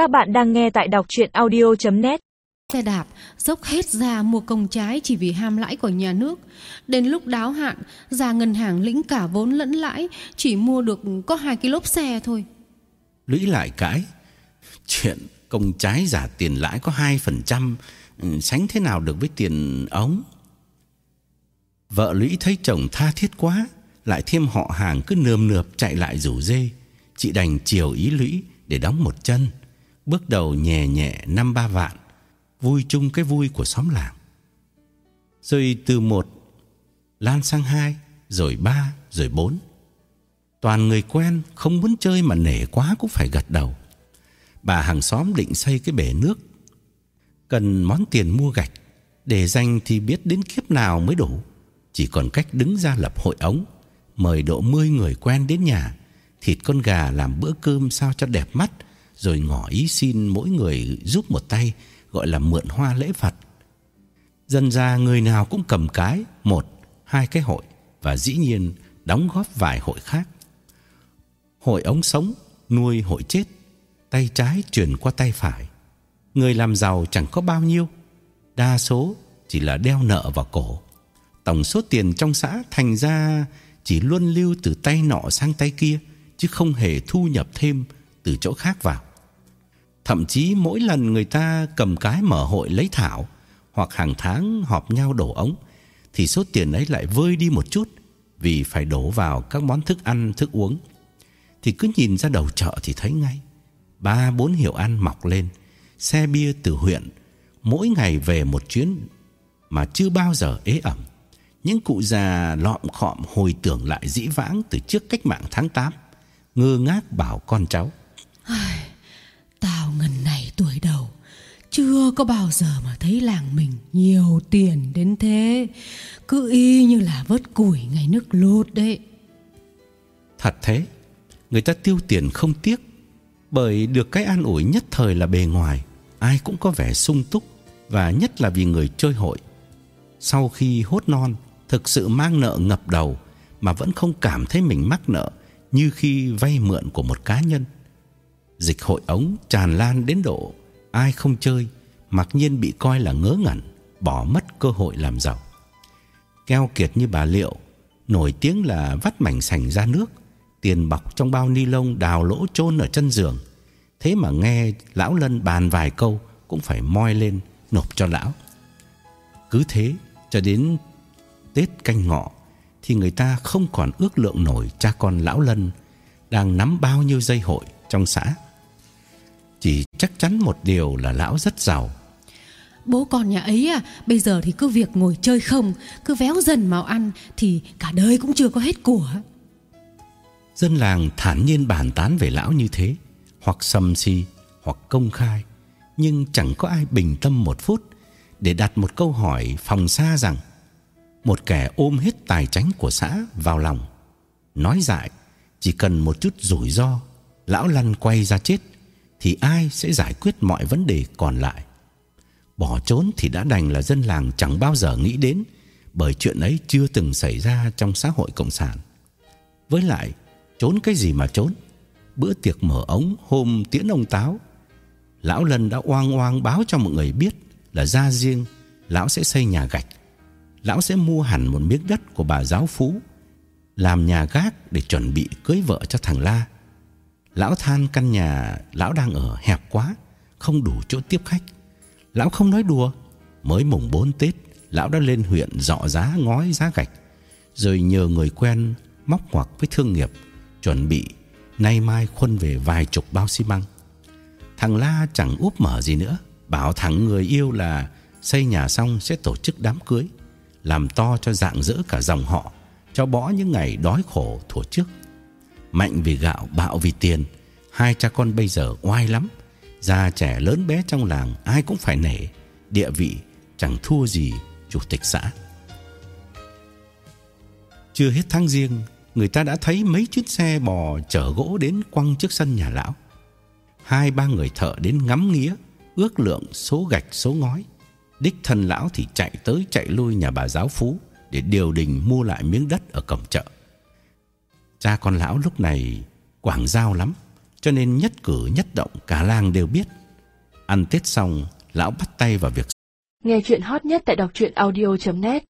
Các bạn đang nghe tại đọc chuyện audio.net Xe đạp dốc hết ra mua công trái chỉ vì ham lãi của nhà nước. Đến lúc đáo hạn, ra ngân hàng lĩnh cả vốn lẫn lãi, chỉ mua được có hai cái lốp xe thôi. Lũy lại cãi. Chuyện công trái giả tiền lãi có 2%, ừ, sánh thế nào được với tiền ống? Vợ Lũy thấy chồng tha thiết quá, lại thêm họ hàng cứ nườm nượp chạy lại rủ dê. Chị đành chiều ý Lũy để đóng một chân. Bước đầu nhẹ nhẹ năm ba vạn, vui chung cái vui của xóm làng. Rồi từ một lan sang hai, rồi ba, rồi bốn. Toàn người quen không muốn chơi mà nể quá cũng phải gật đầu. Bà hàng xóm định xây cái bể nước, cần món tiền mua gạch, để dành thì biết đến kiếp nào mới đủ. Chỉ còn cách đứng ra lập hội ống, mời độ 10 người quen đến nhà, thịt con gà làm bữa cơm sao cho đẹp mắt, rồi ngỏ ý xin mỗi người giúp một tay, gọi là mượn hoa lễ Phật. Dần ra người nào cũng cầm cái, một, hai cái hội và dĩ nhiên đóng góp vài hội khác. Hội ống sống nuôi hội chết, tay trái truyền qua tay phải. Người làm giàu chẳng có bao nhiêu, đa số chỉ là đeo nợ vào cổ. Tổng số tiền trong xã thành ra chỉ luân lưu từ tay nọ sang tay kia chứ không hề thu nhập thêm từ chỗ khác vào. Thậm chí mỗi lần người ta cầm cái mở hội lấy thảo hoặc hàng tháng họp nhau đổ ống thì số tiền ấy lại vơi đi một chút vì phải đổ vào các món thức ăn, thức uống. Thì cứ nhìn ra đầu chợ thì thấy ngay ba bốn hiệu ăn mọc lên, xe bia từ huyện mỗi ngày về một chuyến mà chưa bao giờ ế ẩm. Những cụ già lọm khọm hồi tưởng lại dĩ vãng từ trước cách mạng tháng 8, ngơ ngác bảo con cháu: Ai, Tao ngần này tuổi đầu chưa có bao giờ mà thấy làng mình nhiều tiền đến thế Cứ y như là vớt củi ngày nước lụt đấy Thật thế, người ta tiêu tiền không tiếc bởi được cái an ủi nhất thời là bề ngoài, ai cũng có vẻ sung túc và nhất là vì người chơi hội. Sau khi hốt non, thực sự mang nợ ngập đầu mà vẫn không cảm thấy mình mắc nợ như khi vay mượn của một cá nhân. Dịch hội ống tràn lan đến độ ai không chơi mặc nhiên bị coi là ngớ ngẩn, bỏ mất cơ hội làm giàu. Keo kiệt như bà Liệu, nổi tiếng là vắt mảnh sành ra nước, tiền bọc trong bao ni lông đào lỗ chôn ở chân giường. Thế mà nghe lão Lân bàn vài câu cũng phải moi lên nộp cho lão. Cứ thế cho đến Tết canh ngọ thì người ta không còn ước lượng nổi cha con lão Lân đang nắm bao nhiêu dây hội trong xã. Chỉ chắc chắn một điều là lão rất giàu. Bố con nhà ấy à Bây giờ thì cứ việc ngồi chơi không Cứ véo dần màu ăn Thì cả đời cũng chưa có hết của Dân làng thản nhiên bàn tán về lão như thế, hoặc sầm si, hoặc công khai, nhưng chẳng có ai bình tâm một phút để đặt một câu hỏi phòng xa rằng một kẻ ôm hết tài chánh của xã vào lòng, nói dại chỉ cần một chút rủi ro, lão lăn quay ra chết thì ai sẽ giải quyết mọi vấn đề còn lại. Bỏ trốn thì đã đành là dân làng chẳng bao giờ nghĩ đến, bởi chuyện ấy chưa từng xảy ra trong xã hội cộng sản. Với lại Trốn cái gì mà trốn? Bữa tiệc mở ống hôm tiễn ông Táo. Lão Lân đã oang oang báo cho mọi người biết Là ra riêng Lão sẽ xây nhà gạch Lão sẽ mua hẳn một miếng đất của bà giáo phú Làm nhà gác để chuẩn bị cưới vợ cho thằng La. Lão than căn nhà Lão đang ở hẹp quá Không đủ chỗ tiếp khách. Lão không nói đùa Mới mùng 4 Tết Lão đã lên huyện dọ giá ngói giá gạch Rồi nhờ người quen móc hoặc với thương nghiệp chuẩn bị nay mai khuân về vài chục bao xi măng. Thằng La chẳng úp mở gì nữa, bảo thằng người yêu là xây nhà xong sẽ tổ chức đám cưới, làm to cho dạng dỡ cả dòng họ, cho bỏ những ngày đói khổ thuở trước. Mạnh vì gạo, bạo vì tiền, hai cha con bây giờ oai lắm, già trẻ lớn bé trong làng ai cũng phải nể, địa vị chẳng thua gì chủ tịch xã. Chưa hết tháng riêng người ta đã thấy mấy chiếc xe bò chở gỗ đến quăng trước sân nhà lão. Hai ba người thợ đến ngắm nghía, ước lượng số gạch số ngói. Đích thân lão thì chạy tới chạy lui nhà bà giáo phú để điều đình mua lại miếng đất ở cổng chợ. Cha con lão lúc này quảng giao lắm, cho nên nhất cử nhất động cả làng đều biết. Ăn Tết xong, lão bắt tay vào việc Nghe chuyện hot nhất tại đọc truyện audio.net